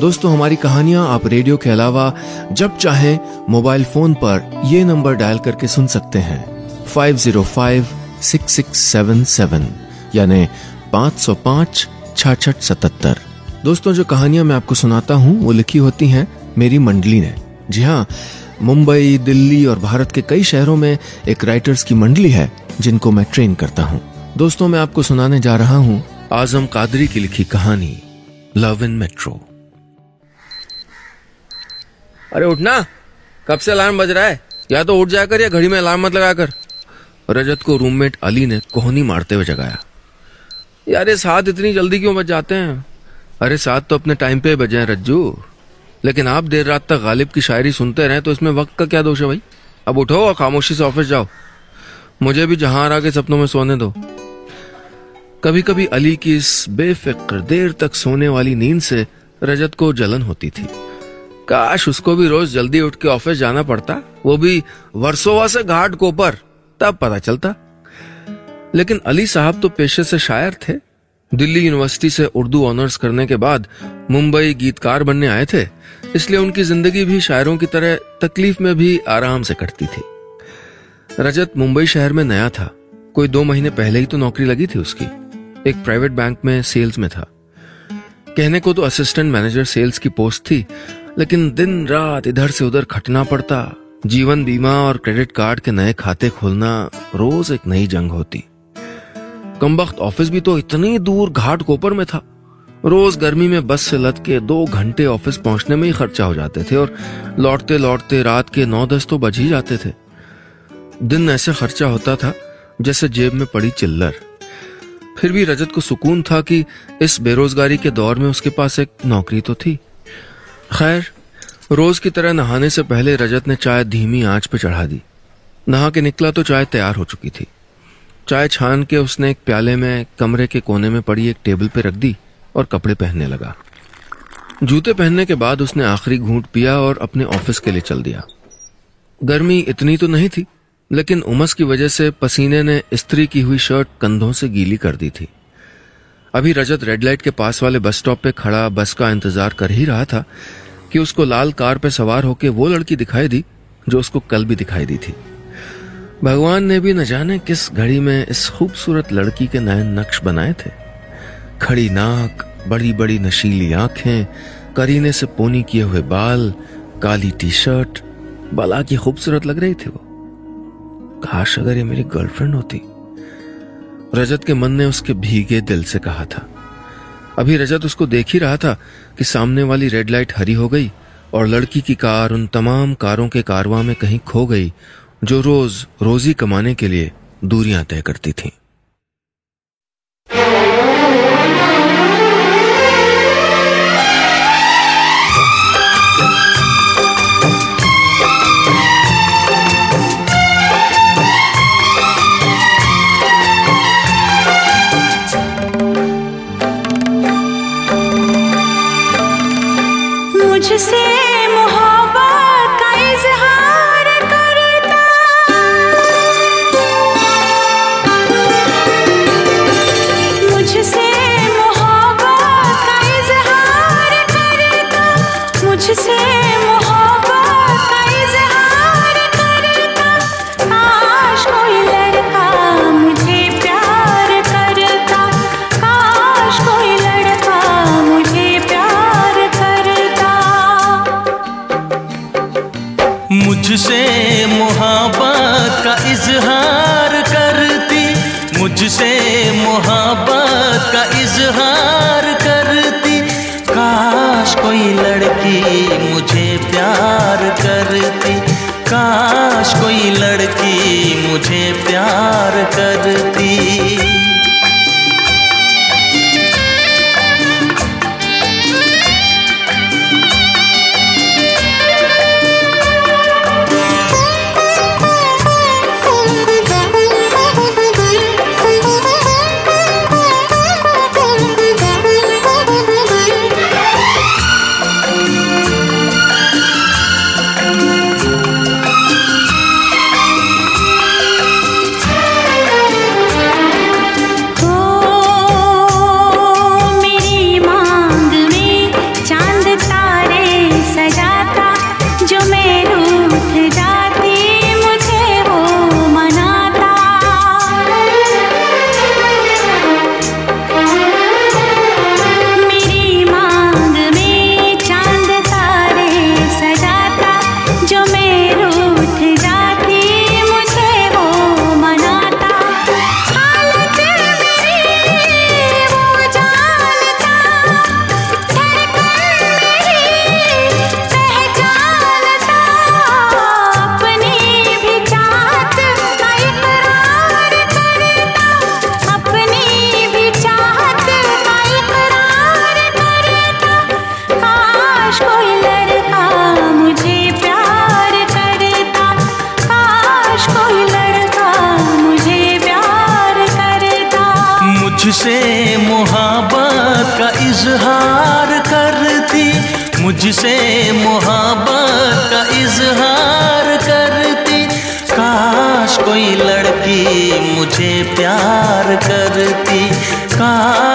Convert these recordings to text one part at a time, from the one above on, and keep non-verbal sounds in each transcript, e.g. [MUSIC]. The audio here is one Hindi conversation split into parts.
दोस्तों, हमारी कहानियाँ आप रेडियो के अलावा जब चाहें मोबाइल फ़ोन पर ये नंबर डायल करके सुन सकते हैं। Five zero five six six seven seven यानी पाँच सौ पाँच छाछठ सतहत्तर। दोस्तों, जो कहानियाँ मैं आपको सुनाता हूँ, वो लिखी होती हैं मेरी मंडली ने। जी हाँ मुंबई, दिल्ली और भारत के कई शहरों में एक राइटर्स की मंडली है, जिनको मैं ट्रेन करता हूँ। दोस्तों, मैं आपको सुनाने जा रहा हूँ आज़म कादरी की लिखी कहानी लव इन मेट्रो अरे उठना कब से अलार्म बज रहा है? या तो उठ जाकर या घड़ी में अलार्म मत लगाकर। रजत को रूममेट अली ने कोहनी मारते हुए जगाया। यार ये सात इतनी जल्दी क्यों बज जाते हैं? अरे सात तो अपने टाइम पे बजे हैं, रज्जू। लेकिन आप देर रात तक गालिब की शायरी सुनते रहे तो इसमें वक्त का क्या दोष है भाई? अब उठो और खामोशी से ऑफ़िस जाओ। मुझे भी जहाँ आ के सपनों में सोने दो। कभी कभी अली की इस बेफिक्र देर तक सोने वाली नींद से रजत को जलन होती थी। काश उसको भी रोज जल्दी उठ के ऑफ़िस जाना पड़ता। वो भी वर्सोवा से घाट कोपर, तब पता चलता। लेकिन अली साहब तो पेशे से शायर थे। दिल्ली यूनिवर्सिटी से उर्दू ऑनर्स करने के बाद मुंबई गीतकार बनने आए थे, इसलिए उनकी ज़िंदगी भी शायरों की तरह तकलीफ़ में भी आराम से कटती थी। रजत मुंबई शहर में नया था। कोई दो महीने पहले ही तो नौकरी लगी थी उसकी। एक प्राइवेट बैंक में सेल्स में था। कहने को तो असिस्टेंट मैनेजर सेल्स की पोस्ट थी लेकिन दिन रात इधर से उधर खटना पड़ता। जीवन बीमा और क्रेडिट कार्ड के नए खाते खोलना रोज एक नई जंग होती। कम वक्त ऑफ़िस भी तो इतनी दूर घाट कोपर में था। रोज गर्मी में बस से लद के दो घंटे ऑफ़िस पहुँचने में ही खर्चा हो जाते थे और लौटते लौटते रात के नौ दस तो बज ही जाते थे। दिन ऐसे खर्चा होता था जैसे जेब में पड़ी चिल्लर। फिर भी रजत को सुकून था कि इस बेरोजगारी के दौर में उसके पास एक नौकरी तो थी। खैर, रोज की तरह नहाने से पहले रजत ने चाय धीमी आँच पर चढ़ा दी। नहा के निकला तो चाय तैयार हो चुकी थी। चाय छान के उसने एक प्याले में कमरे के कोने में पड़ी एक टेबल पे रख दी और कपड़े पहनने लगा। जूते पहनने के बाद उसने आखिरी घूंट पिया और अपने ऑफ़िस के लिए चल दिया। गर्मी इतनी तो नहीं थी, लेकिन उमस की वजह से पसीने ने स्त्री की हुई शर्ट कंधों से गीली कर दी थी। अभी रजत रेड लाइट के पास वाले बस स्टॉप पे खड़ा बस का इंतज़ार कर ही रहा था कि उसको लाल कार पे सवार होके वो लड़की दिखाई दी, जो उसको कल भी दिखाई दी थी। भगवान ने भी न जाने किस घड़ी में इस खूबसूरत लड़की के नए नक्श बनाए थे। खड़ी नाक बड़ी बड़ी नशीली आँखें, करीने से पोनी किए हुए बाल, काली टी शर्ट बला की खूबसूरत लग रही थी वो। काश अगर ये मेरी गर्लफ्रेंड होती। रजत के मन ने उसके भीगे दिल से कहा था अभी रजत उसको देख ही रहा था कि सामने वाली रेड लाइट हरी हो गई और लड़की की कार उन तमाम कारों के कारवा में कहीं खो गई, जो रोज रोजी कमाने के लिए दूरियाँ तय करती थीं।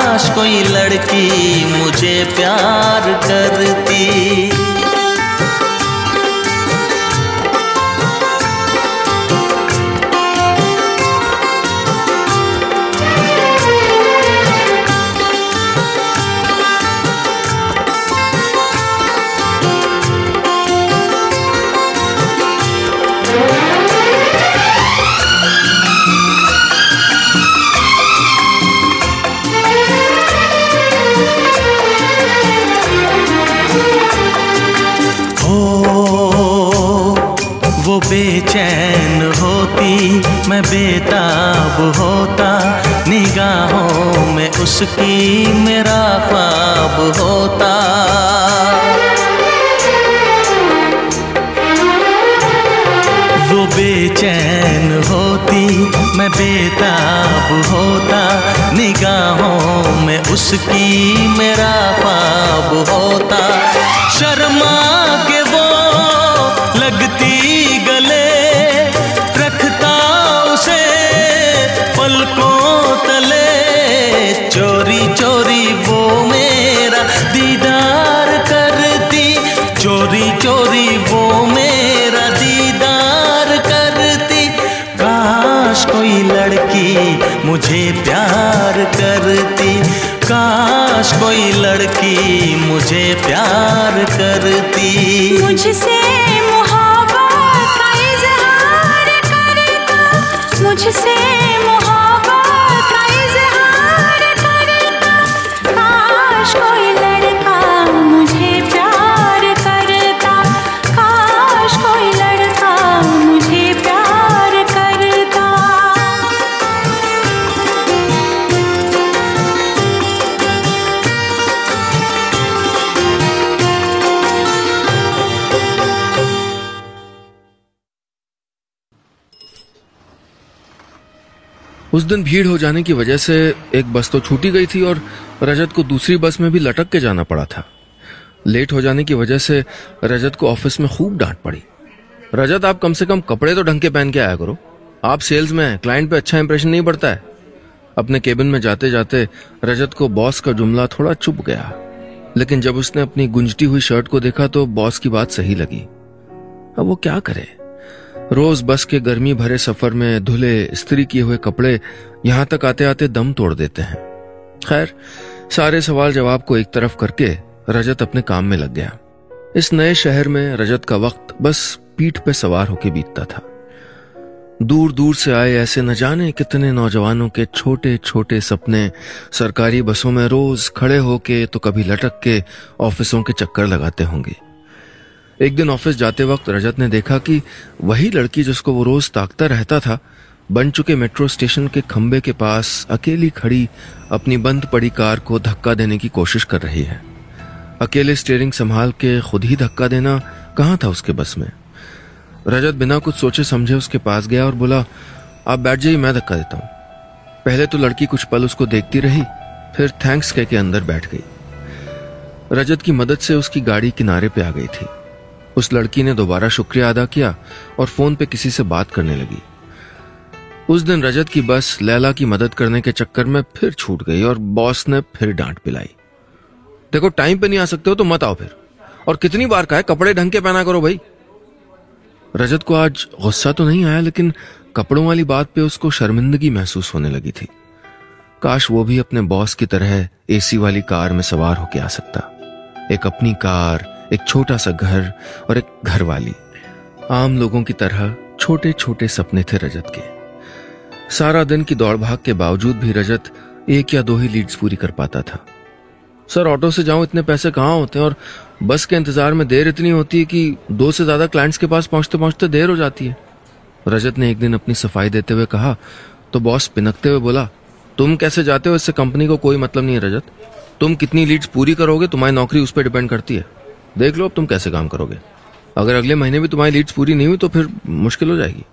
काश कोई लड़की मुझे प्यार करती। बेताब होता, निगाहों में उसकी मेरा ख्वाब होता। वो बेचैन होती, मैं बेताब होता, निगाहों में उसकी मेरा ख्वाब होता। शर्मा काश कोई लड़की मुझे प्यार करती। मुझसे मुझसे दिन भीड़ हो जाने की वजह से एक बस तो छूटी गई थी और रजत को दूसरी बस में भी लटक के जाना पड़ा था। लेट हो जाने की वजह से रजत को ऑफ़िस में खूब डांट पड़ी। रजत, आप कम से कम कपड़े तो ढंग के पहन के आया करो। आप सेल्स में हैं, क्लाइंट पे अच्छा इंप्रेशन नहीं पड़ता है। अपने केबिन में जाते जाते रजत को बॉस का जुमला थोड़ा चुप गया। लेकिन जब उसने अपनी गुंजती हुई शर्ट को देखा तो बॉस की बात सही लगी। अब वो क्या करे? रोज बस के गर्मी भरे सफ़र में धुले, स्त्री किए हुए कपड़े यहाँ तक आते आते दम तोड़ देते हैं। खैर, सारे सवाल जवाब को एक तरफ़ करके रजत अपने काम में लग गया। इस नए शहर में रजत का वक्त बस पीठ पे सवार होके बीतता था। दूर दूर से आए ऐसे न जाने कितने नौजवानों के छोटे छोटे सपने। सरकारी बसों में रोज खड़े होके तो कभी लटक के ऑफिसों के चक्कर लगाते होंगे। एक दिन ऑफ़िस जाते वक्त रजत ने देखा कि वही लड़की जिसको वो रोज ताकता रहता था, बन चुके मेट्रो स्टेशन के खंबे के पास अकेली खड़ी अपनी बंद पड़ी कार को धक्का देने की कोशिश कर रही है। अकेले स्टीयरिंग संभाल के खुद ही धक्का देना कहाँ था उसके बस में? रजत बिना कुछ सोचे समझे उसके पास गया और बोला, आप बैठ जाइए, मैं धक्का देता हूँ। पहले तो लड़की कुछ पल उसको देखती रही, फिर थैंक्स कह के अंदर बैठ गई। रजत की मदद से उसकी गाड़ी किनारे पे आ गई थी। उस लड़की ने दोबारा शुक्रिया अदा किया और फ़ोन पे किसी से बात करने लगी। उस दिन रजत की बस लैला की मदद करने के चक्कर में फिर छूट गई और बॉस ने फिर डांट पिलाई। देखो, टाइम पे नहीं आ सकते हो तो मत आओ फिर। और कितनी बार कहा है, कपड़े ढंग के पहना करो भाई। रजत को आज गुस्सा तो नहीं आया, लेकिन कपड़ों वाली बात पे उसको शर्मिंदगी महसूस होने लगी थी। काश वो भी अपने बॉस की तरह एसी वाली कार में सवार होके आ सकता। एक अपनी कार एक छोटा सा घर और एक घर वाली आम लोगों की तरह छोटे छोटे सपने थे रजत के। सारा दिन की दौड़ भाग के बावजूद भी रजत एक या दो ही लीड्स पूरी कर पाता था। सर, ऑटो से जाऊँ इतने पैसे कहाँ होते हैं और बस के इंतज़ार में देर इतनी होती है कि दो से ज़्यादा क्लाइंट्स के पास पहुँचते पहुँचते देर हो जाती है। रजत ने एक दिन अपनी सफ़ाई देते हुए कहा तो बॉस पिनकते हुए बोला, तुम कैसे जाते हो? इससे कंपनी को कोई मतलब नहीं है रजत। तुम कितनी लीड्स पूरी करोगे, तुम्हारी नौकरी उस पर डिपेंड करती है। देख लो अब तुम कैसे काम करोगे। अगर अगले महीने भी तुम्हारी लीड्स पूरी नहीं हुई तो फिर मुश्किल हो जाएगी।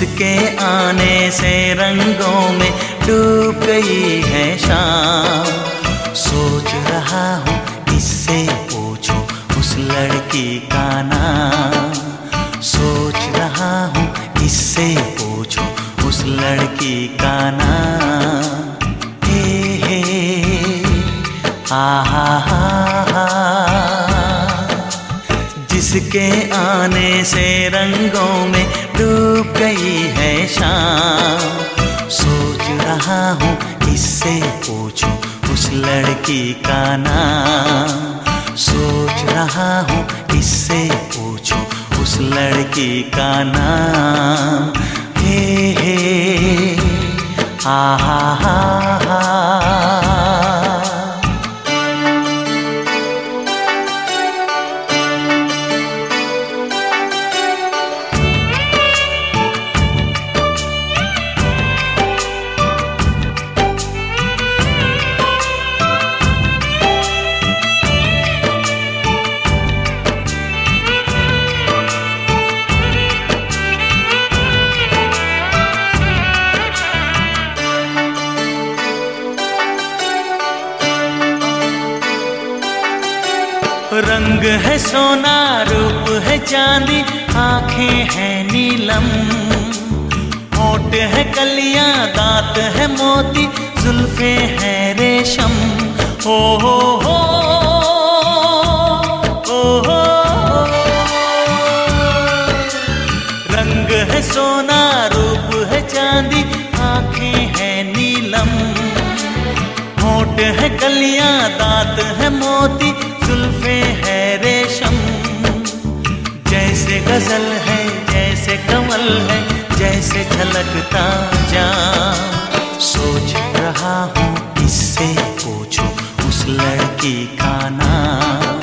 जिसके आने से रंगों में डूब गई है शाम। सोच रहा हूँ इससे पूछो उस लड़की का नाम? सोच रहा हूँ इससे पूछो उस लड़की का नाम? हे हे आहा हा। जिसके आने से रंगों में गई है शाम। सोच रहा हूँ इससे पूछो उस लड़की का नाम? सोच रहा हूँ इससे पूछो उस लड़की का नाम? हे हे, आहा हा हा, है। सोना रूप है चांदी, आँखें हैं नीलम। होठ है कलिया, दांत है मोती, जुल्फे हैं रेशम। हो हो हो। रंग है सोना, रूप है चांदी, आँखें हैं नीलम। होठ है कलियाँ, दांत गज़ल है, जैसे कमल है, जैसे झलकता जाम सोच रहा हूँ इससे पूछो, उस लड़की का नाम।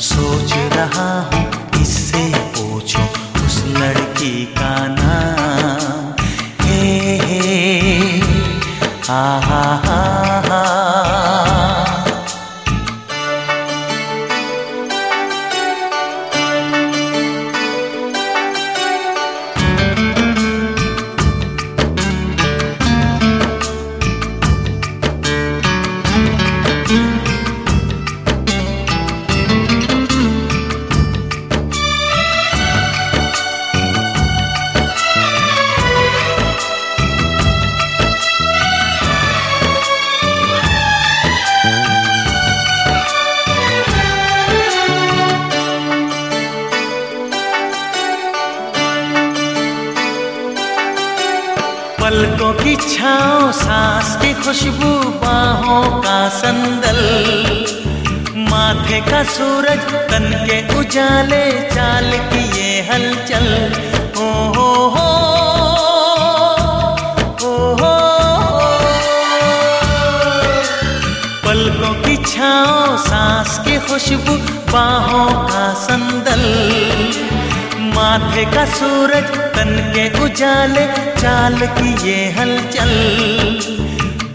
सोच रहा हूँ इससे पूछो, उस लड़की का नाम। हे हे, आहा उजाले चाल की ये हलचल।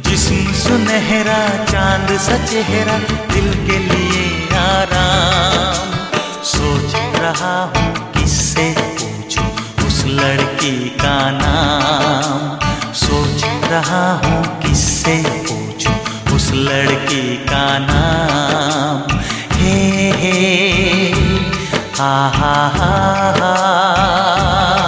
जिस्म सुनहरा, चाँद सा चेहरा दिल के लिए आराम। सोच रहा हूँ किससे पूछूँ, उस लड़की का नाम। सोच रहा हूँ किससे पूछूँ, उस लड़की का नाम। हे हे आहा हा हा जब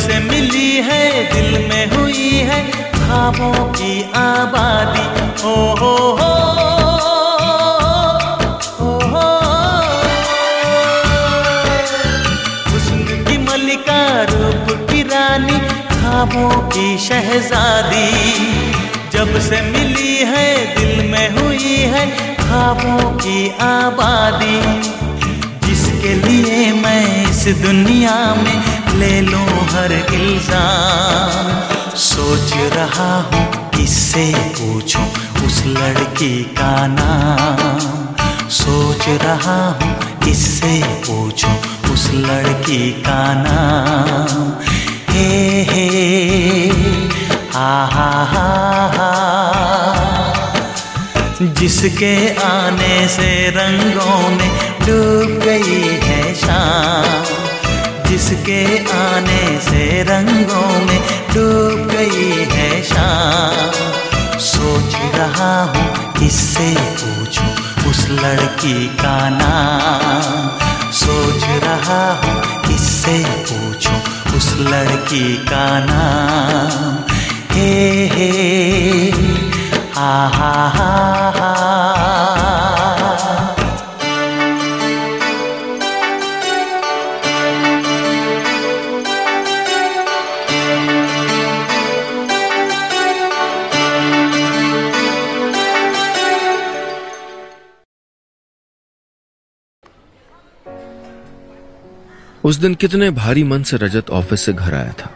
से मिली है, दिल में हुई है ख्वाबों की आबादी। ओ हो हो रूप की रानी ख्वाबों की शहजादी। जब से मिली है, दिल में हुई है खाबों की आबादी। जिसके लिए मैं इस दुनिया में ले लूँ हर इल्ज़ाम। सोच रहा हूँ किससे पूछूँ उस लड़की का नाम। सोच रहा हूँ किससे पूछूँ उस लड़की का नाम। हे हे आ हा हा हा। जिसके आने से रंगों में डूब गई है शाम। जिसके आने से रंगों में डूब गई है शाम। सोच रहा हूँ, किससे पूछूँ उस लड़की का नाम? सोच रहा हूँ, किससे पूछूँ उस लड़की का नाम? हे हे आ हा हा हा। उस दिन कितने भारी मन से रजत ऑफ़िस से घर आया था।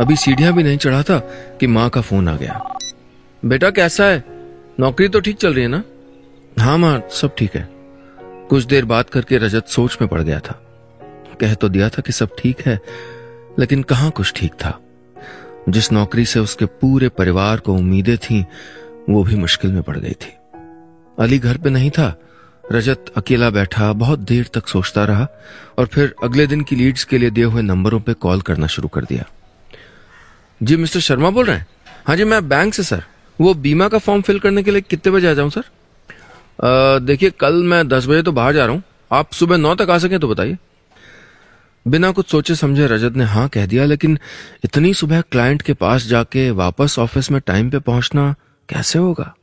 अभी सीढ़ियाँ भी नहीं चढ़ा था कि माँ का फ़ोन आ गया। बेटा, कैसा है? नौकरी तो ठीक चल रही है ना? हाँ माँ, सब ठीक है। कुछ देर बात करके रजत सोच में पड़ गया था। कह तो दिया था कि सब ठीक है, लेकिन कहाँ कुछ ठीक था? जिस नौकरी से उसके पूरे परिवार को उम्मीदें थीं, वो भी मुश्किल में पड़ गई थी। अली घर पे नहीं था रजत अकेला बैठा बहुत देर तक सोचता रहा और फिर अगले दिन की लीड्स के लिए दिए हुए नंबरों पे कॉल करना शुरू कर दिया। जी, मिस्टर शर्मा बोल रहे हैं? हाँ जी, मैं बैंक से, सर। वो बीमा का फॉर्म फिल करने के लिए कितने बजे आ जाऊँ, सर? देखिए, कल मैं दस बजे तो बाहर जा रहा हूँ। आप सुबह नौ तक आ सकें तो बताइए। बिना कुछ सोचे समझे रजत ने हाँ कह दिया, लेकिन इतनी सुबह क्लाइंट के पास जाके वापस ऑफ़िस में टाइम पे पहुँचना कैसे होगा?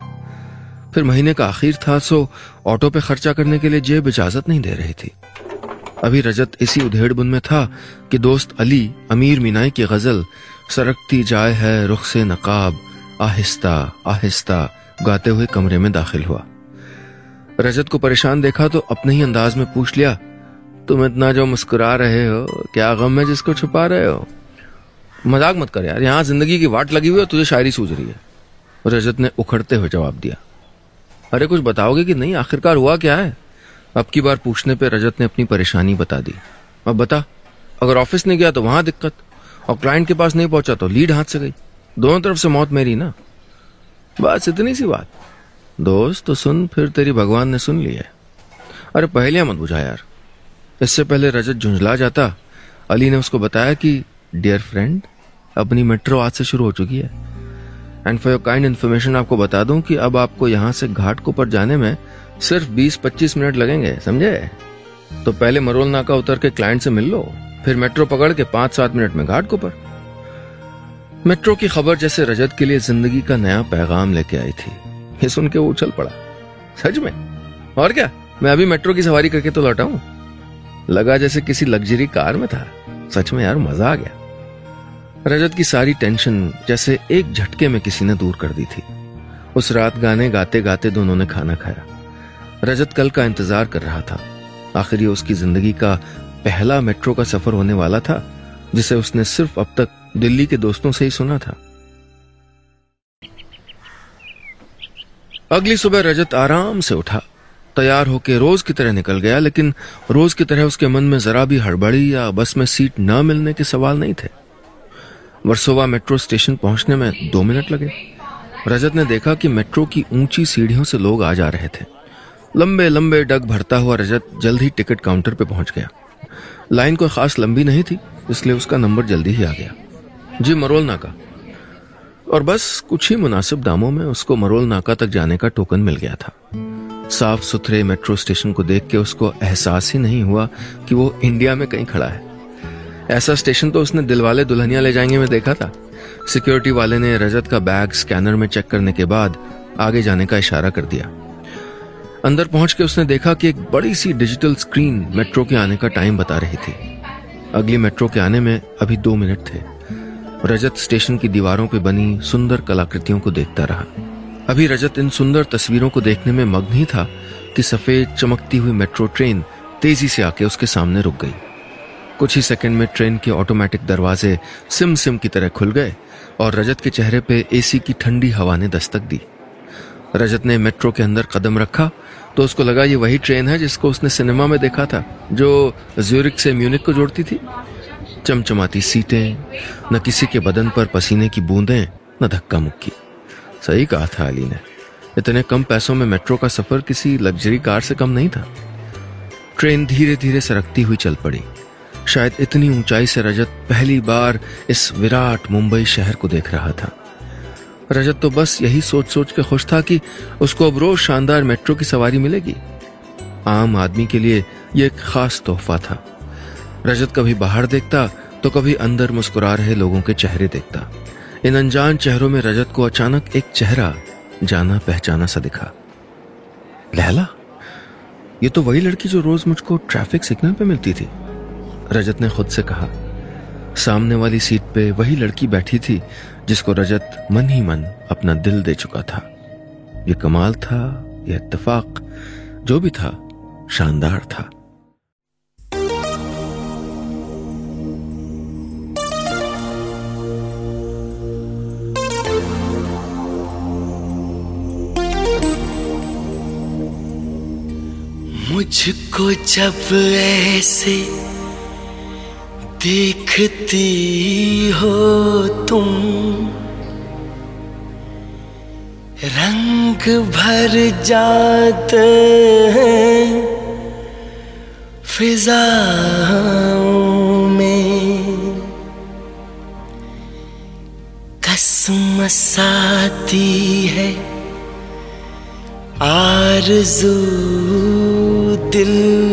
फिर महीने का आखिर था, सो ऑटो पे खर्चा करने के लिए जेब इजाज़त नहीं दे रही थी। अभी रजत इसी उधेड़ बुन में था कि दोस्त अली, अमीर मीनाई की गज़ल, सरकती जाए है रुख से नकाब, आहिस्ता आहिस्ता, गाते हुए कमरे में दाखिल हुआ। रजत को परेशान देखा तो अपने ही अंदाज में पूछ लिया, तुम इतना जो मुस्कुरा रहे हो, क्या गम है जिसको छुपा रहे हो? मज़ाक मत कर यार, यहाँ ज़िंदगी की वाट लगी हुई है तुझे शायरी सूझ रही है। रजत ने उखड़ते हुए जवाब दिया। अरे कुछ बताओगे कि नहीं? आखिरकार हुआ क्या है? अब की बार पूछने पे रजत ने अपनी परेशानी बता दी। अब बता, अगर ऑफ़िस नहीं गया तो वहाँ दिक्कत, और क्लाइंट के पास नहीं पहुँचा तो लीड हाथ से गई। दोनों तरफ़ से मौत मेरी ना? बस इतनी सी बात। दोस्त तो सुन, फिर तेरी भगवान ने सुन ली है। अरे पहले मत बुझा यार। इससे पहले रजत झुंझला जाता। अली ने उसको बताया कि डियर फ्रेंड अपनी मेट्रो आज से शुरू हो चुकी है। And for your kind information आपको बता दूँ कि अब आपको यहाँ से घाट को पर जाने में सिर्फ़ 20-25 मिनट लगेंगे, समझे? तो पहले मरोल नाका उतर के क्लाइंट से मिल लो, फिर मेट्रो पकड़ के पाँच सात मिनट में घाट को पर। मेट्रो की खबर जैसे रजत के लिए ज़िंदगी का नया पैगाम लेके आई थी। ये सुन के वो उछल पड़ा। सच में? और क्या? मैं अभी मेट्रो की सवारी करके तो लौटा हूँ। लगा जैसे किसी लग्जरी कार में था। सच में यार, मज़ा आ गया। रजत की सारी टेंशन जैसे एक झटके में किसी ने दूर कर दी थी। उस रात गाने गाते गाते दोनों ने खाना खाया। रजत कल का इंतज़ार कर रहा था। आखिर ये उसकी ज़िंदगी का पहला मेट्रो का सफ़र होने वाला था, जिसे उसने सिर्फ़ अब तक दिल्ली के दोस्तों से ही सुना था। अगली सुबह रजत आराम से उठा। तैयार होकर रोज की तरह निकल गया, लेकिन रोज की तरह उसके मन में जरा भी हड़बड़ी या बस में सीट न मिलने के सवाल नहीं थे। वर्सोवा मेट्रो स्टेशन पहुँचने में दो मिनट लगे। रजत ने देखा कि मेट्रो की ऊँची सीढ़ियों से लोग आ जा रहे थे। लंबे लंबे डग भरता हुआ रजत जल्द ही टिकट काउंटर पे पहुँच गया। लाइन कोई खास लंबी नहीं थी, इसलिए उसका नंबर जल्दी ही आ गया। जी मरोल नाका और बस कुछ ही मुनासिब दामों में उसको मरोल नाका तक जाने का टोकन मिल गया था। साफ़ सुथरे मेट्रो स्टेशन को देख के उसको एहसास ही नहीं हुआ कि वो इंडिया में कहीं खड़ा है। ऐसा स्टेशन तो उसने दिलवाले दुल्हनिया ले जाएँगे में देखा था। सिक्योरिटी वाले ने रजत का बैग स्कैनर में चेक करने के बाद आगे जाने का इशारा कर दिया। अंदर पहुँच के उसने देखा कि एक बड़ी सी डिजिटल स्क्रीन मेट्रो के आने का टाइम बता रही थी। अगली मेट्रो के आने में अभी दो मिनट थे। रजत स्टेशन की दीवारों पर बनी सुंदर कलाकृतियों को देखता रहा। अभी रजत इन सुंदर तस्वीरों को देखने में मग्न ही था कि सफ़ेद चमकती हुई मेट्रो ट्रेन तेज़ी से आके उसके सामने रुक गई। कुछ ही सेकंड में ट्रेन के ऑटोमेटिक दरवाजे सिम सिम की तरह खुल गए और रजत के चेहरे पे एसी की ठंडी हवा ने दस्तक दी। रजत ने मेट्रो के अंदर कदम रखा तो उसको लगा ये वही ट्रेन है जिसको उसने सिनेमा में देखा था, जो ज्यूरिक से म्यूनिक को जोड़ती थी। चमचमाती सीटें, न किसी के बदन पर पसीने की बूंदें, न धक्का मुक्की। सही कहा था अली ने। इतने कम पैसों में मेट्रो का सफ़र किसी लग्जरी कार से कम नहीं था। ट्रेन धीरे धीरे सरकती हुई चल पड़ी। शायद इतनी ऊंचाई से रजत पहली बार इस विराट मुंबई शहर को देख रहा था। रजत तो बस यही सोच सोच के खुश था कि उसको अब रोज शानदार मेट्रो की सवारी मिलेगी। आम आदमी के लिए यह एक खास तोहफा था। रजत कभी बाहर देखता तो कभी अंदर मुस्कुरा रहे लोगों के चेहरे देखता। इन अनजान चेहरों में रजत को अचानक एक चेहरा जाना पहचाना सा दिखा। लहला, ये तो वही लड़की जो रोज मुझको ट्रैफ़िक सिग्नल पे मिलती थी। रजत ने खुद से कहा, सामने वाली सीट पे वही लड़की बैठी थी जिसको रजत मन ही मन अपना दिल दे चुका था। ये कमाल था यह इत्तेफाक, जो भी था, शानदार था। मुझको जब ऐसे देखती हो तुम। रंग भर जाते हैं फिजाओं में। कसम साती है आरज़ू दिल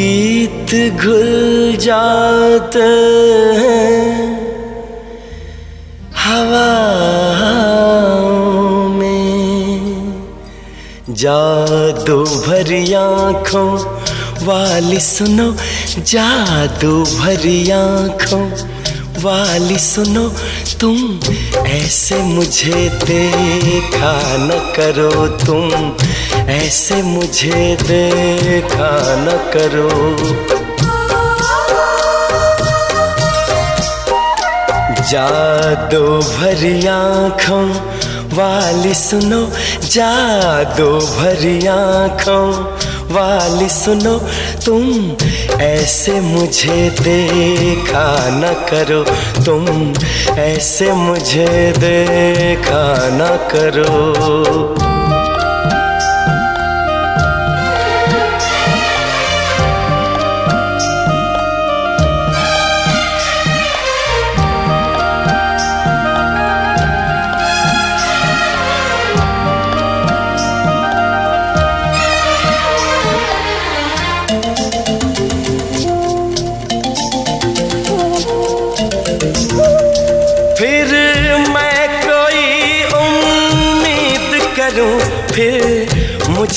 गीत घुल जाते हैं हवा में। जादू भरी आँखों वाली सुनो जादू भरी आँखों वाली सुनो, तुम ऐसे मुझे देखा न करो तुम, ऐसे मुझे देखा न करो। जादू भरी आँखों वाली सुनो जादू भरी आँखों वाली सुनो तुम ऐसे मुझे देखा न करो तुम ऐसे मुझे देखा न करो।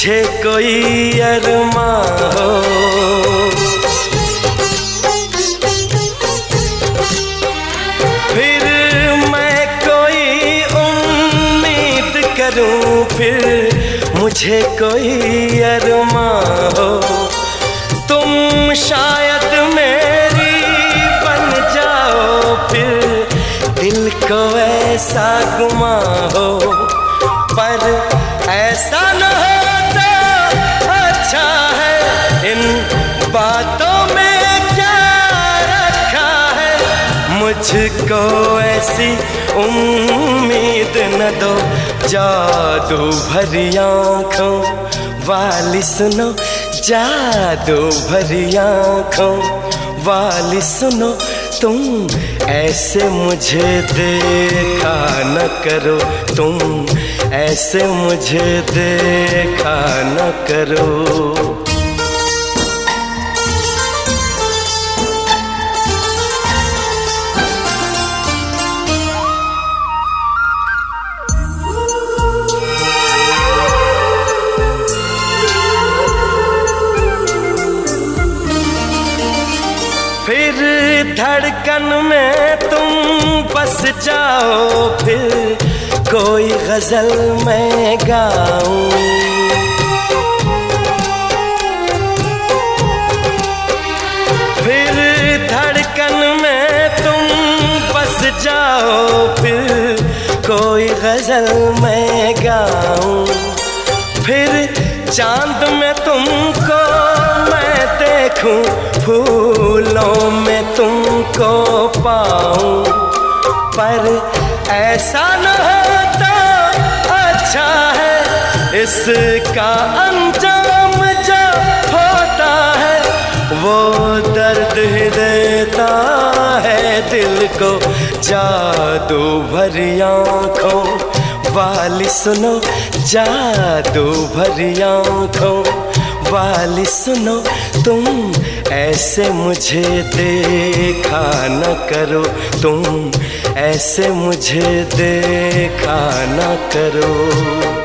मुझे कोई अरमा हो। फिर मैं कोई उम्मीद करूँ, फिर मुझे कोई अरमा हो। तुम शायद मेरी बन जाओ, फिर दिल को ऐसा गुमा हो। मुझको ऐसी उम्मीद न दो, जादू भरी आँखों वाली सुनो, जादू भरी आँखों वाली सुनो, तुम ऐसे मुझे देखा न करो, तुम ऐसे मुझे देखा न करो। जाओ, फिर कोई गज़ल मैं गाऊं। फिर धड़कन में तुम बस जाओ, फिर कोई गज़ल मैं गाऊं। फिर चाँद में तुमको मैं देखूँ, फूलों में तुमको पाऊँ। पर ऐसा न होता। अच्छा है इसका अंजाम जो होता है, वो दर्द ही देता है दिल को। जादू भरी आँखों वाली सुनो, जादू भरी आँखों वाली सुनो तुम ऐसे मुझे देखा न करो तुम ऐसे मुझे देखा न करो।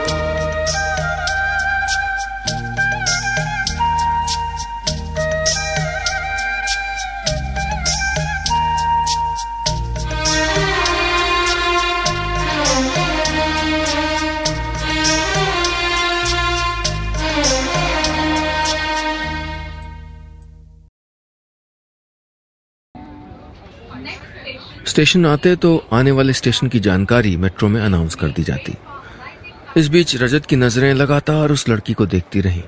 स्टेशन आते तो आने वाले स्टेशन की जानकारी मेट्रो में अनाउंस कर दी जाती। इस बीच रजत की नज़रें लगातार उस लड़की को देखती रहीं।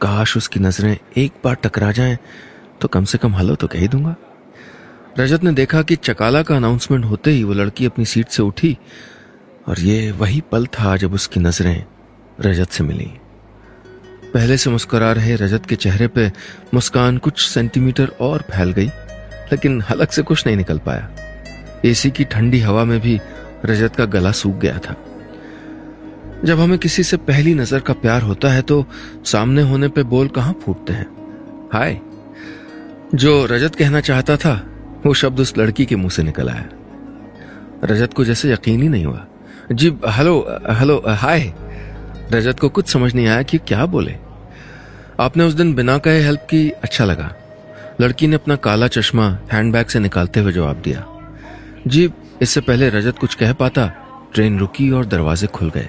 काश उसकी नज़रें एक बार टकरा जाएँ तो कम से कम हलो तो कह ही दूँगा। रजत ने देखा कि चकाला का अनाउंसमेंट होते ही वो लड़की अपनी सीट से उठी और ये वही पल था जब उसकी नज़रें रजत से मिली। पहले से मुस्कुरा रहे रजत के चेहरे पे मुस्कान कुछ सेंटीमीटर और फैल गई, लेकिन हलक से कुछ नहीं निकल पाया। एसी की ठंडी हवा में भी रजत का गला सूख गया था। जब हमें किसी से पहली नज़र का प्यार होता है तो सामने होने पे बोल कहाँ फूटते हैं? हाय, जो रजत कहना चाहता था, वो शब्द उस लड़की के मुँह से निकल आया। रजत को जैसे यकीन ही नहीं हुआ। जी, हेलो हेलो, हाय। रजत को कुछ समझ नहीं आया कि क्या बोले। आपने उस दिन बिना कहे हेल्प की अच्छा लगा। लड़की ने अपना काला चश्मा हैंडबैग से निकालते हुए जवाब दिया। जी, इससे पहले रजत कुछ कह पाता, ट्रेन रुकी और दरवाजे खुल गए।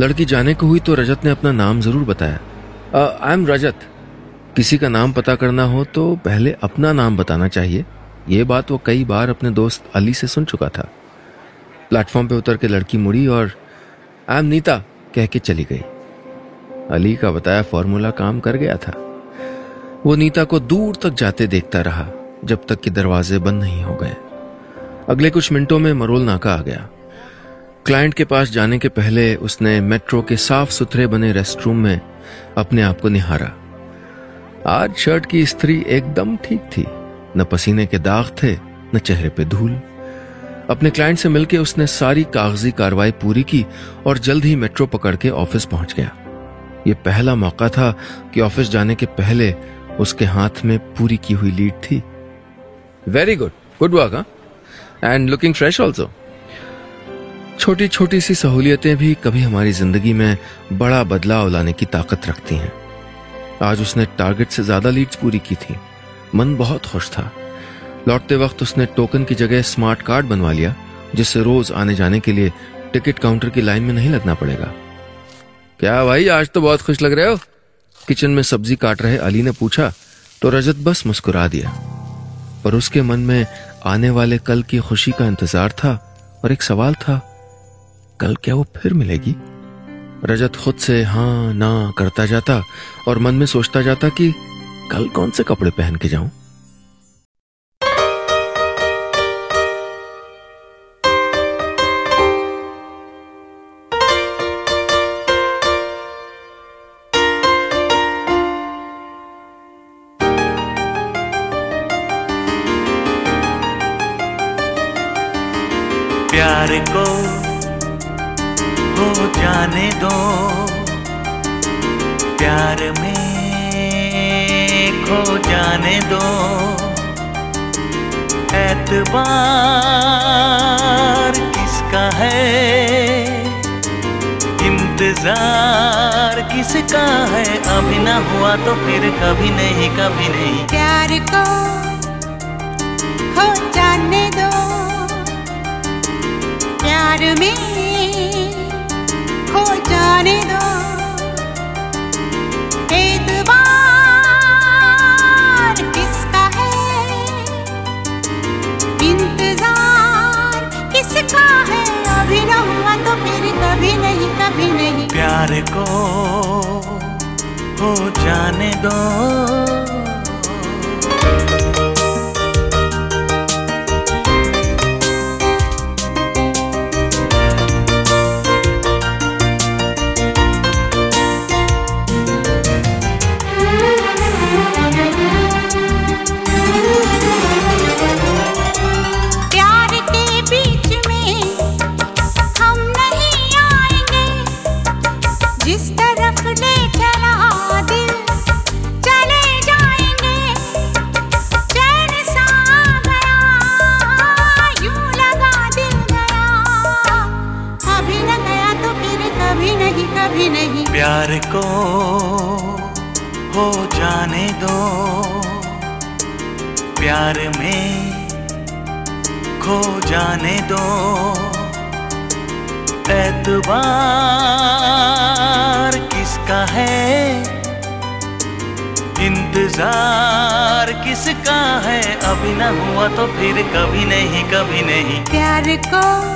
लड़की जाने को हुई तो रजत ने अपना नाम ज़रूर बताया। I am Rajat. किसी का नाम पता करना हो तो पहले अपना नाम बताना चाहिए। ये बात वो कई बार अपने दोस्त अली से सुन चुका था। प्लेटफॉर्म पे उतर के लड़की मुड़ी और आई एम नीता कह के चली गई। अली का बताया फॉर्मूला काम कर गया था। वो नीता को दूर तक जाते देखता रहा, जब तक कि दरवाजे बंद नहीं हो गए। अगले कुछ मिनटों में मरोल नाका आ गया। क्लाइंट के पास जाने के पहले उसने मेट्रो के साफ़ सुथरे बने रेस्टरूम में अपने आप को निहारा। आज शर्ट की स्त्री एकदम ठीक थी। न पसीने के दाग थे, न चेहरे पे धूल। अपने क्लाइंट से मिलकर उसने सारी कागज़ी कार्रवाई पूरी की और जल्द ही मेट्रो पकड़ के ऑफ़िस पहुँच गया। ये पहला मौका था कि ऑफ़िस जाने के पहले उसके हाथ में पूरी की हुई लीड थी। Very good good work and looking fresh also छोटी छोटी सी सहूलियतें भी कभी हमारी ज़िंदगी में बड़ा बदलाव लाने की ताकत रखती हैं। आज उसने टारगेट से ज़्यादा लीड्स पूरी की थी। मन बहुत खुश था। लौटते वक्त उसने टोकन की जगह स्मार्ट कार्ड बनवा लिया, जिससे रोज आने जाने के लिए टिकट काउंटर की लाइन में नहीं लगना पड़ेगा। क्या भाई, आज तो बहुत खुश लग रहे हो? किचन में सब्ज़ी काट रहे अली ने पूछा तो रजत बस मुस्कुरा दिया। पर उसके मन में आने वाले कल की खुशी का इंतज़ार था और एक सवाल था, कल क्या वो फिर मिलेगी? रजत खुद से हाँ ना करता जाता और मन में सोचता जाता कि कल कौन से कपड़े पहन के जाऊँ? तो फिर कभी नहीं कभी नहीं। प्यार को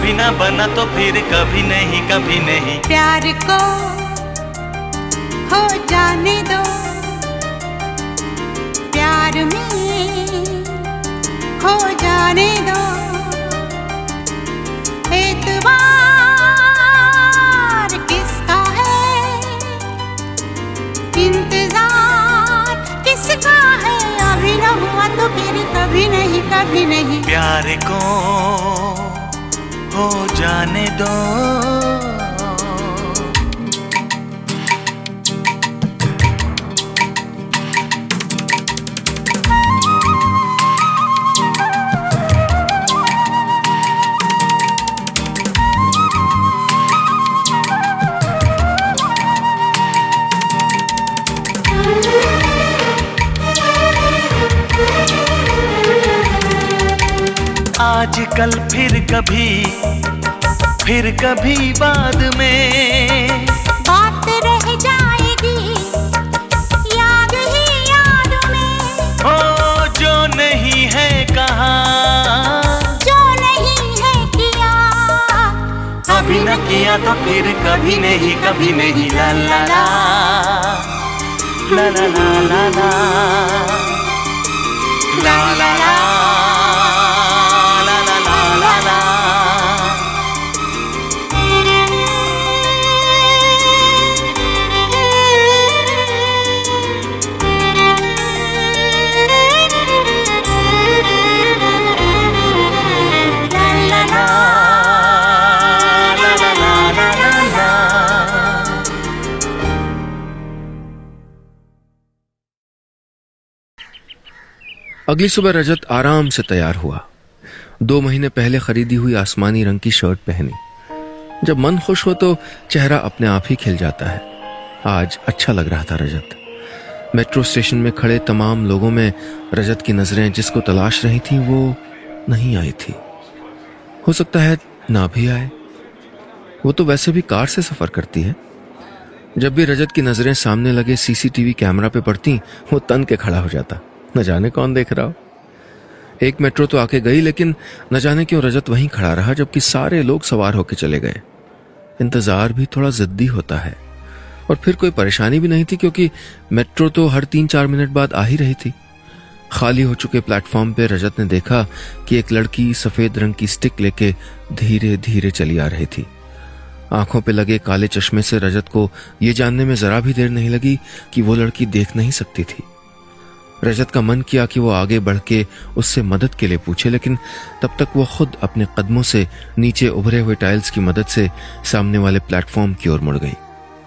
अभी ना बना तो फिर कभी नहीं कभी नहीं। प्यार को हो जाने दो। प्यार में हो जाने दो। एतबार किसका है? इंतज़ार किसका है? अभी न हुआ तो फिर कभी नहीं कभी नहीं। प्यार को जाने दो। आज कल फिर कभी फिर कभी बाद में। बात रह जाएगी याद ही याद में। हो जो नहीं है कहा जो नहीं है किया अभी न किया तो फिर कभी नहीं कभी नहीं ला ला ला ला ला। ला ला ला ला ला। ला ला ला ला। अगली सुबह रजत आराम से तैयार हुआ। दो महीने पहले खरीदी हुई आसमानी रंग की शर्ट पहनी। जब मन खुश हो तो चेहरा अपने आप ही खिल जाता है। आज अच्छा लग रहा था रजत। मेट्रो स्टेशन में खड़े तमाम लोगों में रजत की नज़रें जिसको तलाश रही थी, वो नहीं आई थी। हो सकता है ना भी आए। वो तो वैसे भी कार से सफ़र करती है। जब भी रजत की नज़रें सामने लगे, सीसीटीवी कैमरा पे पड़ती, वो तन के खड़ा हो जाता। न जाने कौन देख रहा हो। एक मेट्रो तो आके गई, लेकिन न जाने क्यों रजत वहीं खड़ा रहा, जबकि सारे लोग सवार होके चले गए। इंतज़ार भी थोड़ा जिद्दी होता है, और फिर कोई परेशानी भी नहीं थी, क्योंकि मेट्रो तो हर तीन चार मिनट बाद आ ही रही थी। खाली हो चुके प्लेटफॉर्म पे रजत ने देखा कि एक लड़की सफ़ेद रंग की स्टिक लेके धीरे धीरे चली आ रही थी। आँखों पे लगे काले चश्मे से रजत को यह जानने में जरा भी देर नहीं लगी कि वो लड़की देख नहीं सकती थी। रजत का मन किया कि वो आगे बढ़ के उससे मदद के लिए पूछे, लेकिन तब तक वो खुद अपने कदमों से नीचे उभरे हुए टाइल्स की मदद से सामने वाले प्लेटफॉर्म की ओर मुड़ गई।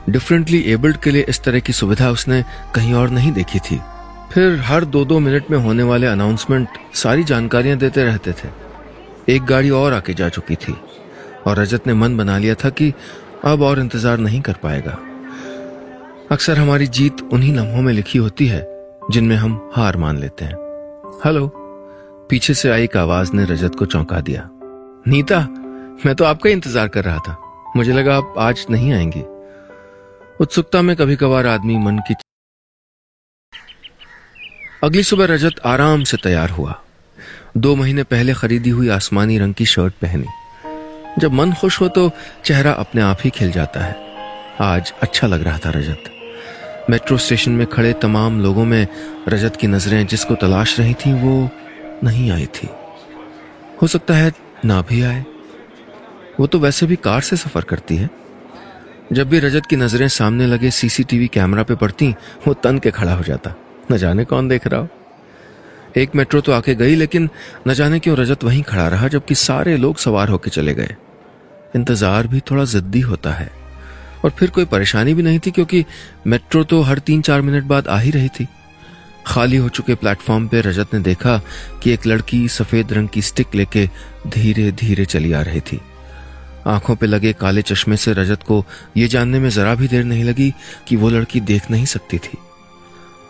डिफरेंटली एबल्ड के लिए इस तरह की सुविधा उसने कहीं और नहीं देखी थी। फिर हर दो दो मिनट में होने वाले अनाउंसमेंट सारी जानकारियाँ देते रहते थे। एक गाड़ी और आके जा चुकी थी, और रजत ने मन बना लिया था कि अब और इंतज़ार नहीं कर पाएगा। अक्सर हमारी जीत उन्हीं लम्हों में लिखी होती है जिनमें हम हार मान लेते हैं। हेलो, पीछे से आई एक आवाज़ ने रजत को चौंका दिया। नीता, मैं तो आपका इंतज़ार कर रहा था। मुझे लगा आप आज नहीं आएँगे। उत्सुकता में कभी कभार आदमी मन की अगली सुबह रजत आराम से तैयार हुआ। दो महीने पहले खरीदी हुई आसमानी रंग की शर्ट पहनी। जब मन खुश हो तो चेहरा अपने आप ही खिल जाता है। आज अच्छा लग रहा था रजत। मेट्रो स्टेशन में खड़े तमाम लोगों में रजत की नज़रें जिसको तलाश रही थी, वो नहीं आई थी। हो सकता है ना भी आए। वो तो वैसे भी कार से सफ़र करती है। जब भी रजत की नज़रें सामने लगे, सीसीटीवी कैमरा पे पड़ती, वो तन के खड़ा हो जाता। न जाने कौन देख रहा हो। एक मेट्रो तो आके गई, लेकिन न जाने क्यों रजत वहीं खड़ा रहा, जबकि सारे लोग सवार होके चले गए। इंतज़ार भी थोड़ा जिद्दी होता है। और फिर कोई परेशानी भी नहीं थी, क्योंकि मेट्रो तो हर तीन चार मिनट बाद आ ही रही थी। खाली हो चुके प्लेटफॉर्म पे रजत ने देखा कि एक लड़की सफ़ेद रंग की स्टिक लेके धीरे धीरे चली आ रही थी। आँखों पे लगे काले चश्मे से रजत को यह जानने में जरा भी देर नहीं लगी कि वो लड़की देख नहीं सकती थी।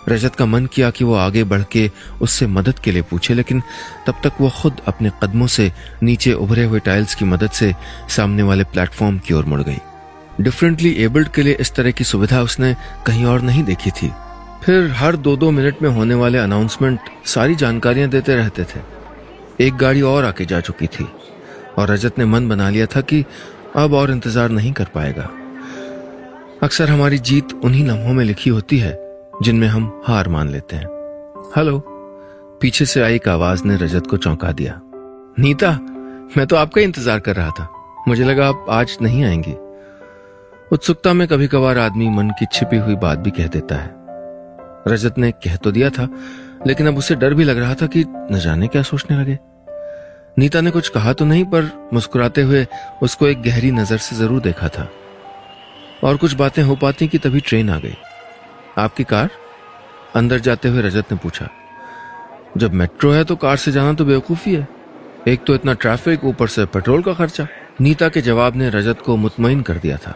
रजत का मन किया कि वो आगे बढ़ के उससे मदद के लिए पूछे, लेकिन तब तक वो खुद अपने कदमों से नीचे उभरे हुए टाइल्स की मदद से सामने वाले प्लेटफॉर्म की ओर मुड़ गई। डिफरेंटली एबल्ड के लिए इस तरह की सुविधा उसने कहीं और नहीं देखी थी। फिर हर दो दो मिनट में होने वाले अनाउंसमेंट सारी जानकारियाँ देते रहते थे। एक गाड़ी और आके जा चुकी थी और रजत ने मन बना लिया था कि अब और इंतज़ार नहीं कर पाएगा। अक्सर हमारी जीत उन्हीं लम्हों में लिखी होती है जिनमें हम हार मान लेते हैं। हेलो। पीछे से आई एक आवाज़ ने रजत को चौंका दिया। नीता, मैं तो आपका इंतज़ार कर रहा था। मुझे लगा आप आज नहीं आएँगे। उत्सुकता में कभी कभार आदमी मन की छिपी हुई बात भी कह देता है। रजत ने कह तो दिया था, लेकिन अब उसे डर भी लग रहा था कि न जाने क्या सोचने लगे। नीता ने कुछ कहा तो नहीं, पर मुस्कुराते हुए उसको एक गहरी नज़र से ज़रूर देखा था। और कुछ बातें हो पाती कि तभी ट्रेन आ गई। आपकी कार? अंदर जाते हुए रजत ने पूछा। जब मेट्रो है तो कार से जाना तो बेवकूफ़ी है। एक तो इतना ट्रैफ़िक, ऊपर से पेट्रोल का खर्चा। नीता के जवाब ने रजत को मुतमिन कर दिया था।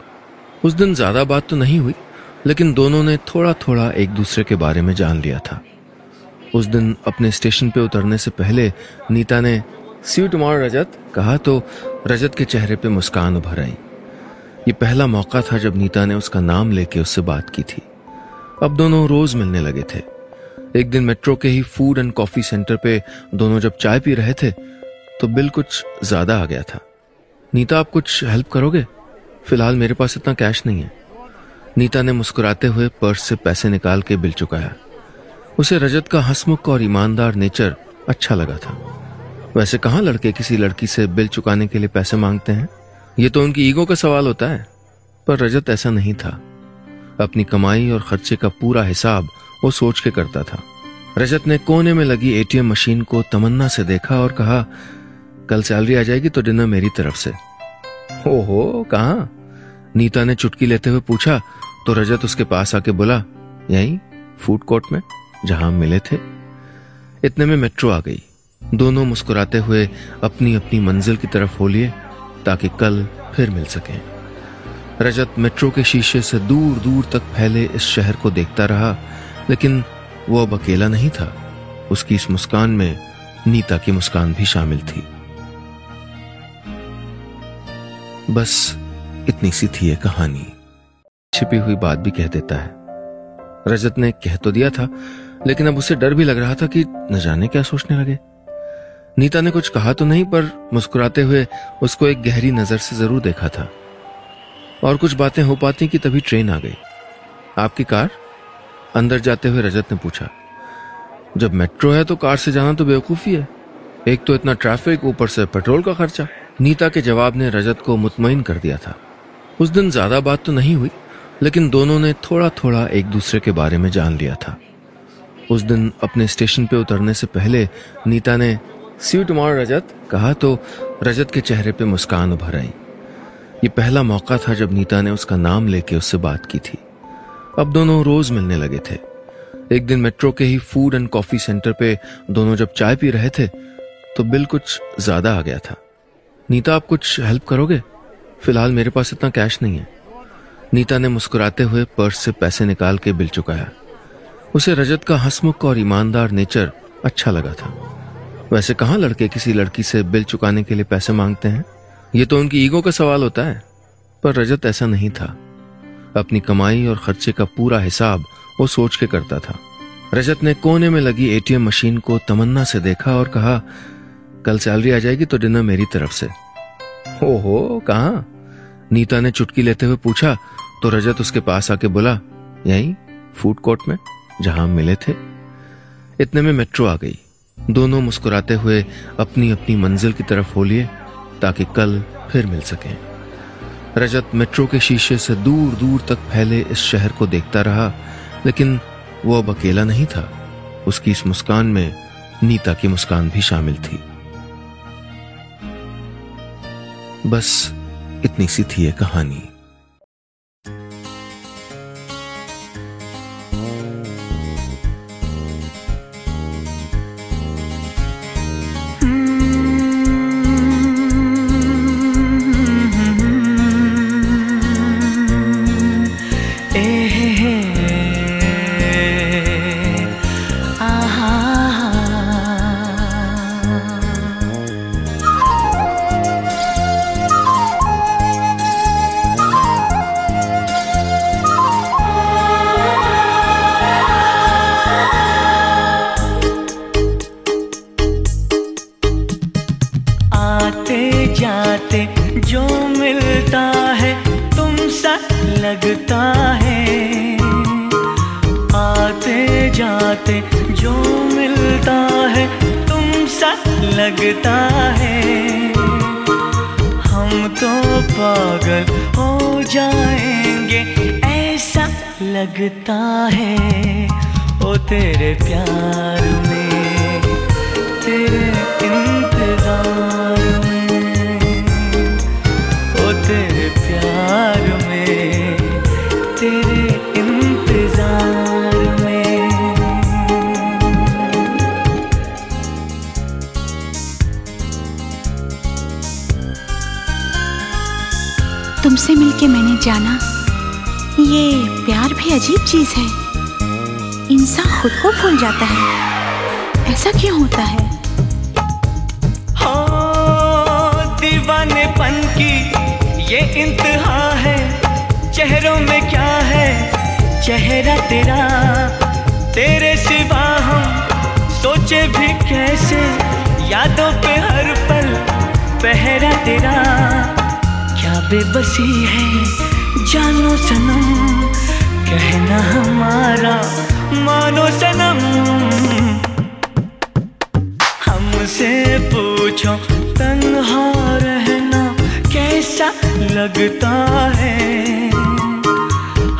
उस दिन ज़्यादा बात तो नहीं हुई, लेकिन दोनों ने थोड़ा थोड़ा एक दूसरे के बारे में जान लिया था। उस दिन अपने स्टेशन पे उतरने से पहले नीता ने सी टुमारो रजत, कहा तो रजत के चेहरे पे मुस्कान उभर आई। ये पहला मौका था जब नीता ने उसका नाम लेके उससे बात की थी। अब दोनों रोज मिलने लगे थे। एक दिन मेट्रो के ही फ़ूड एंड कॉफ़ी सेंटर पे दोनों जब चाय पी रहे थे तो बिल कुछ ज़्यादा आ गया था। नीता, आप कुछ हेल्प करोगे? फ़िलहाल मेरे पास इतना कैश नहीं है। नीता ने मुस्कुराते हुए पर्स से पैसे निकाल के बिल चुकाया। उसे रजत का हंसमुख और ईमानदार नेचर अच्छा लगा था। वैसे कहाँ लड़के किसी लड़की से बिल चुकाने के लिए पैसे मांगते हैं? ये तो उनकी ईगो का सवाल होता है। पर रजत ऐसा नहीं था। अपनी कमाई और खर्चे का पूरा हिसाब वो सोच के करता था। रजत ने कोने में लगी एटीएम मशीन को तमन्ना से देखा और कहा, कल सैलरी आ जाएगी तो डिनर मेरी तरफ़ से। ओहो, कहा? नीता ने चुटकी लेते हुए पूछा तो रजत उसके पास आके बोला, यही फ़ूड कोर्ट में, जहाँ मिले थे. इतने में मेट्रो आ गई। दोनों मुस्कुराते हुए अपनी अपनी मंजिल की तरफ़ हो लिए ताकि कल फिर मिल सकें। रजत मेट्रो के शीशे से दूर दूर तक फैले इस शहर को देखता रहा, लेकिन वो अब अकेला नहीं था। उसकी इस मुस्कान में नीता की मुस्कान भी शामिल थी। बस इतनी सी थी ये कहानी। छिपी हुई बात भी कह देता है। रजत ने कह तो दिया था, लेकिन अब उसे डर भी लग रहा था कि न जाने क्या सोचने लगे। नीता ने कुछ कहा तो नहीं, पर मुस्कुराते हुए उसको एक गहरी नज़र से ज़रूर देखा था। और कुछ बातें हो पाती कि तभी ट्रेन आ गई। आपकी कार? अंदर जाते हुए रजत ने पूछा। जब मेट्रो है तो कार से जाना तो बेवकूफ़ी है। एक तो इतना ट्रैफ़िक, ऊपर से पेट्रोल का खर्चा। नीता के जवाब ने रजत को मुतमिन कर दिया था। उस दिन ज़्यादा बात तो नहीं हुई, लेकिन दोनों ने थोड़ा थोड़ा एक दूसरे के बारे में जान लिया था। उस दिन अपने स्टेशन पे उतरने से पहले नीता ने सी टुमारो रजत, कहा तो रजत के चेहरे पे मुस्कान उभर आई। ये पहला मौका था जब नीता ने उसका नाम लेके उससे बात की थी। अब दोनों रोज मिलने लगे थे। एक दिन मेट्रो के ही फ़ूड एंड कॉफ़ी सेंटर पे दोनों जब चाय पी रहे थे तो बिल कुछ ज़्यादा आ गया था। नीता, आप कुछ हेल्प करोगे? फ़िलहाल मेरे पास इतना कैश नहीं है। नीता ने मुस्कुराते हुए पर्स से पैसे निकाल के बिल चुकाया। उसे रजत का हंसमुख और ईमानदार नेचर अच्छा लगा था। वैसे कहाँ लड़के किसी लड़की से बिल चुकाने के लिए पैसे मांगते हैं? ये तो उनकी ईगो का सवाल होता है। पर रजत ऐसा नहीं था। अपनी कमाई और खर्चे का पूरा हिसाब वो सोच के करता था। रजत ने कोने में लगी एटीएम मशीन को तमन्ना से देखा और कहा, कल सैलरी आ जाएगी तो डिनर मेरी तरफ़ से। ओहो, कहा? नीता ने चुटकी लेते हुए पूछा तो रजत उसके पास आके बोला, यही फ़ूड कोर्ट में, जहाँ मिले थे। इतने में मेट्रो आ गई। दोनों मुस्कुराते हुए अपनी अपनी मंजिल की तरफ़ हो लिए, ताकि कल फिर मिल सके। रजत मेट्रो के शीशे से दूर दूर तक फैले इस शहर को देखता रहा, लेकिन वो अब अकेला नहीं था। उसकी इस मुस्कान में नीता की मुस्कान भी शामिल थी। बस इतनी सी थी ये कहानी। इंसान खुद को भूल जाता है। ऐसा क्यों होता है? हो, दीवानेपन की ये इंतहा है। चेहरों में क्या है? चेहरा तेरा, तेरे सिवा हम सोचे भी कैसे? यादों पे हर पल पहरा तेरा। क्या बेबसी है? जानो सनम, कहना हमारा मानो सनम हमसे पूछो, तन्हा रहना कैसा लगता है?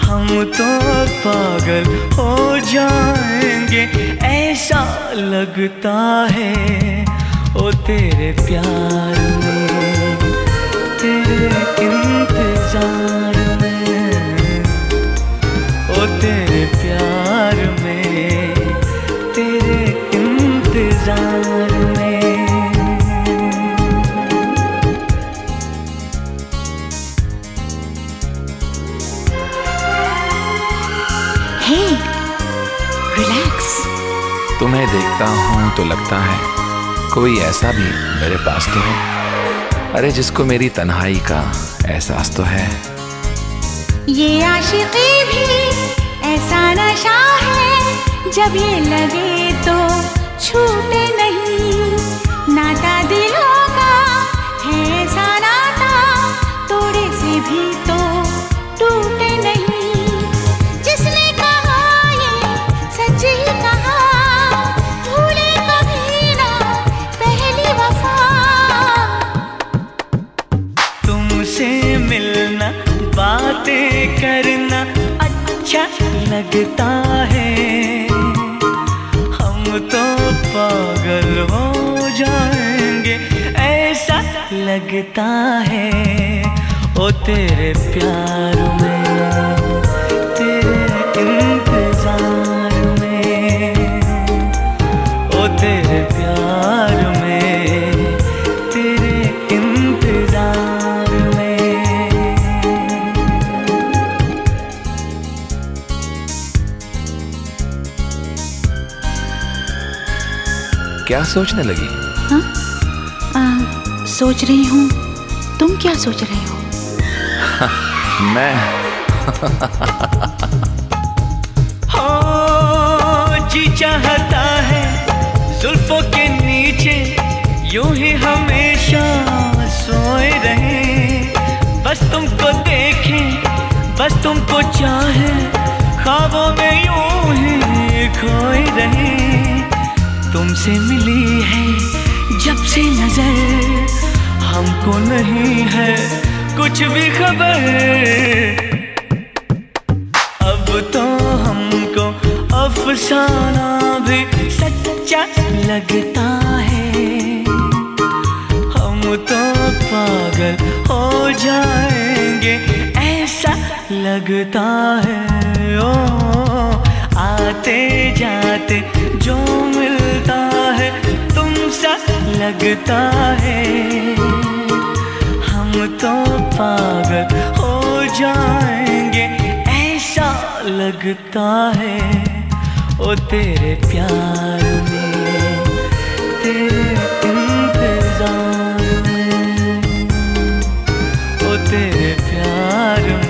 हम तो पागल हो जाएँगे, ऐसा लगता है। ओ तेरे प्यार में, तेरे इंतज़ार में, ओ तेरे प्यार इंतज़ार में। हे रिलैक्स तुम्हें देखता हूँ तो लगता है कोई ऐसा भी मेरे पास तो है। अरे जिसको मेरी तन्हाई का एहसास तो है। ये आशिकी भी ऐसा नशा है जब ये लगे तो सोचने लगी। हाँ? आ, सोच रही हूँ। तुम क्या सोच रहे हो? [LAUGHS] मैं। [LAUGHS] हो जी चाहता है जुल्फों के नीचे यूँ ही हमेशा सोए रहे। बस तुमको देखे बस तुमको चाहे ख्वाबों में यूँ ही खोए रहे। तुमसे मिली है, जब से नज़र हमको नहीं है, कुछ भी खबर। अब तो हमको अफसाना भी सच्चा लगता है। हम तो पागल हो जाएँगे, ऐसा लगता है। ओ, आते जाते जो मिलता है सा लगता है। हम तो पागल हो जाएँगे, ऐसा लगता है। ओ, तेरे प्यार में, तेरे इंतज़ार में, ओ, तेरे प्यार में।